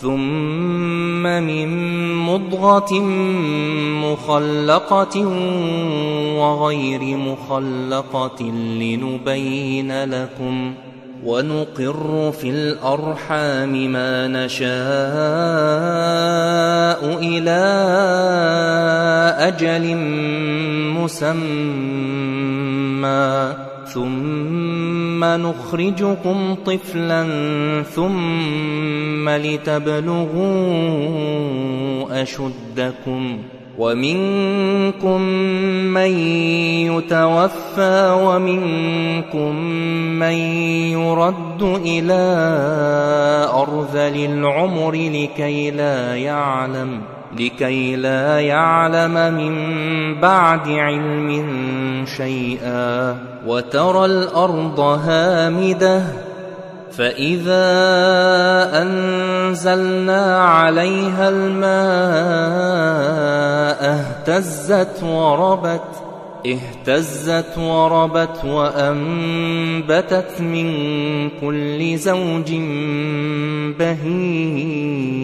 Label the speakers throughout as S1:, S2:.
S1: ثم من مضغة مخلقة وغير مخلقة لنبين لكم ونقر في الأرحام ما نشاء إلى أجل مسمى. ثم نخرجكم طفلا ثم لتبلغوا أشدكم ومنكم من يتوفى ومنكم من يرد إلى أرذل العمر لكي لا يعلم لكي لا يعلم من بعد علم شيئا وترى الأرض هامدة فإذا أنزلنا عليها الماء اهتزت وربت اهتزت وربت وأنبتت من كل زوج بهيج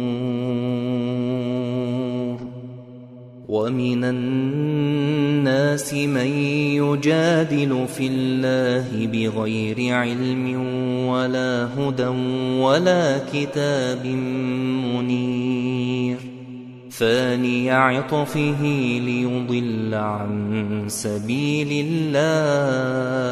S1: ومن الناس من يجادل في الله بغير علم ولا هدى ولا كتاب منير. ثاني عطفه ليضل عن سبيل الله.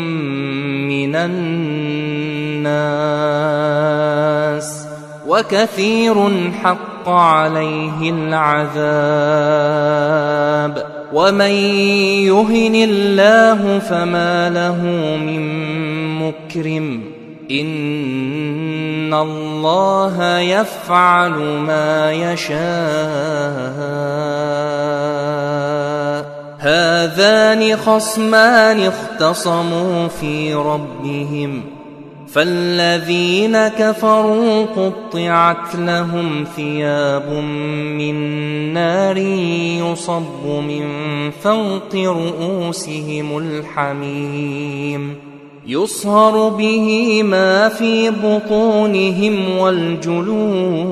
S1: الناس وكثير حق عليه العذاب ومن يهن الله فما له من مكرم إن الله يفعل ما يشاء هذان خصمان اختصموا في ربهم فالذين كفروا قطعت لهم ثياب من نار يصب من فوق رؤوسهم الحميم يصهر به ما في بطونهم والجلود.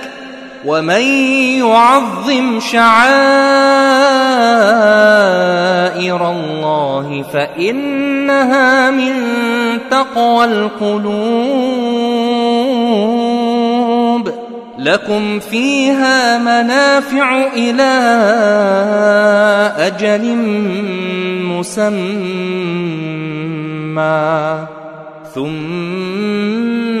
S1: ومن يعظم شعائر الله فإنها من تقوى القلوب. لكم فيها منافع إلى أجل مسمى. ثم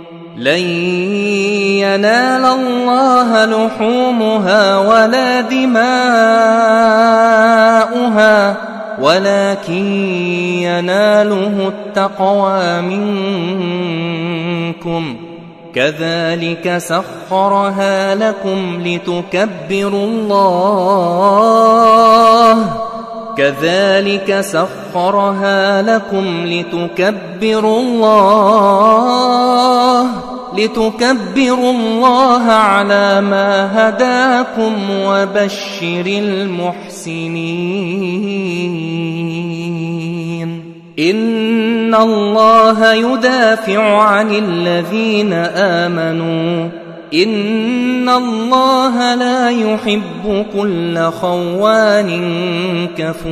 S1: لن ينال الله لحومها ولا دماؤها ولكن يناله التقوى منكم. كذلك سخرها لكم لتكبروا الله. كذلك سخرها لكم لتكبروا الله. لتكبروا الله على ما هداكم وبشر المحسنين. إن الله يدافع عن الذين آمنوا. إن الله لا يحب كل خوان كفور.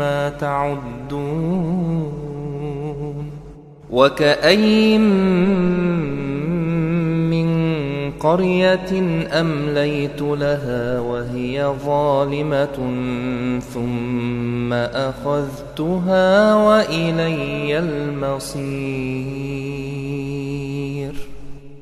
S1: مما تعدون وكأين من قرية أمليت لها وهي ظالمة ثم أخذتها وإلي المصير.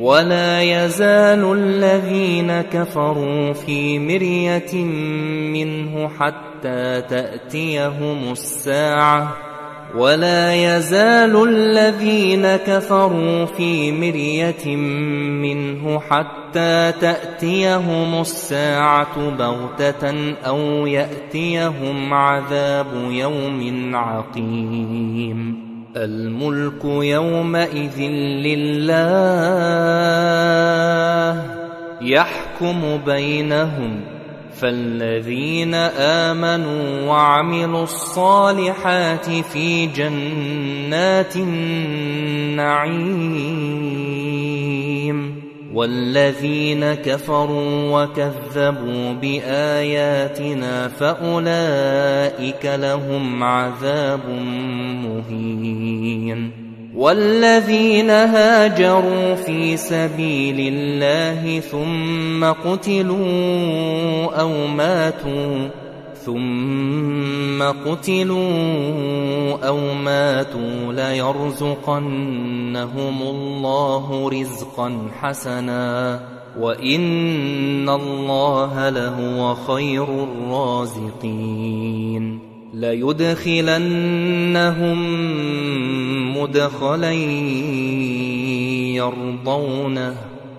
S1: ولا يزال الذين كفروا في مرية منه حتى تأتيهم الساعة. ولا يزال الذين كفروا في مرية منه حتى تأتيهم الساعة بغتة أو يأتيهم عذاب يوم عقيم. الملك يومئذ لله يحكم بينهم فالذين آمنوا وعملوا الصالحات في جنات النعيم. والذين كفروا وكذبوا بآياتنا فأولئك لهم عذاب مهين. والذين هاجروا في سبيل الله ثم قتلوا أو ماتوا ثم قتلوا أو ماتوا ليرزقنهم الله رزقا حسنا وإن الله لهو خير الرازقين ليدخلنهم مدخلا يرضونه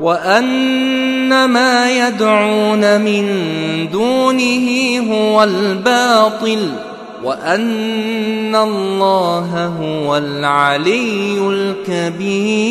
S1: وأن ما يدعون من دونه هو الباطل وأن الله هو العلي الكبير.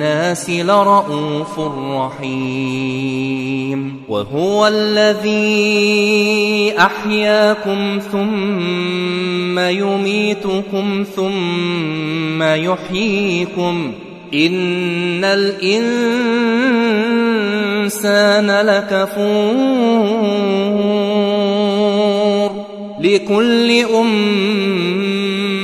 S1: بالناس لرءوف رحيم. وهو الذي أحياكم ثم يميتكم ثم يحييكم. إن الإنسان لكفور. لكل أمة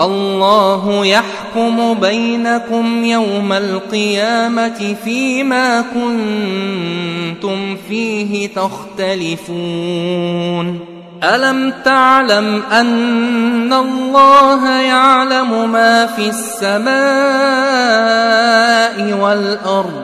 S1: الله يحكم بينكم يوم القيامة فيما كنتم فيه تختلفون. ألم تعلم أن الله يعلم ما في السماء والأرض؟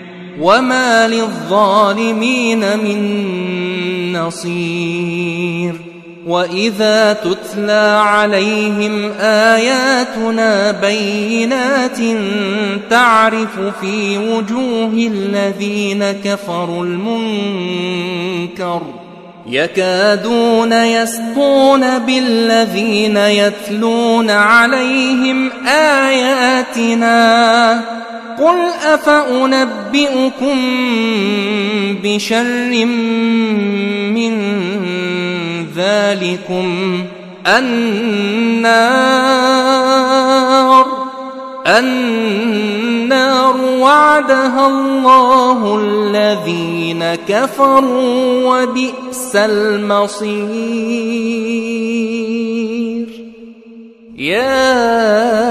S1: وما للظالمين من نصير واذا تتلى عليهم اياتنا بينات تعرف في وجوه الذين كفروا المنكر يكادون يسطون بالذين يتلون عليهم آياتنا قل أفأنبئكم بشر من ذلكم النار النار وعدها الله الذين كفروا وبئس المصير يا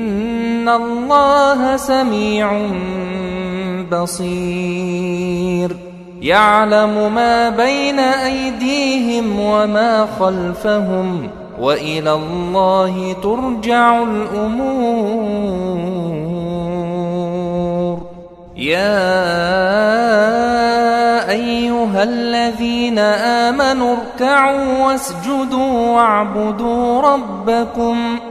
S1: الله سميع بصير يعلم ما بين أيديهم وما خلفهم وإلى الله ترجع الأمور يا أيها الذين آمنوا اركعوا واسجدوا واعبدوا ربكم ۖ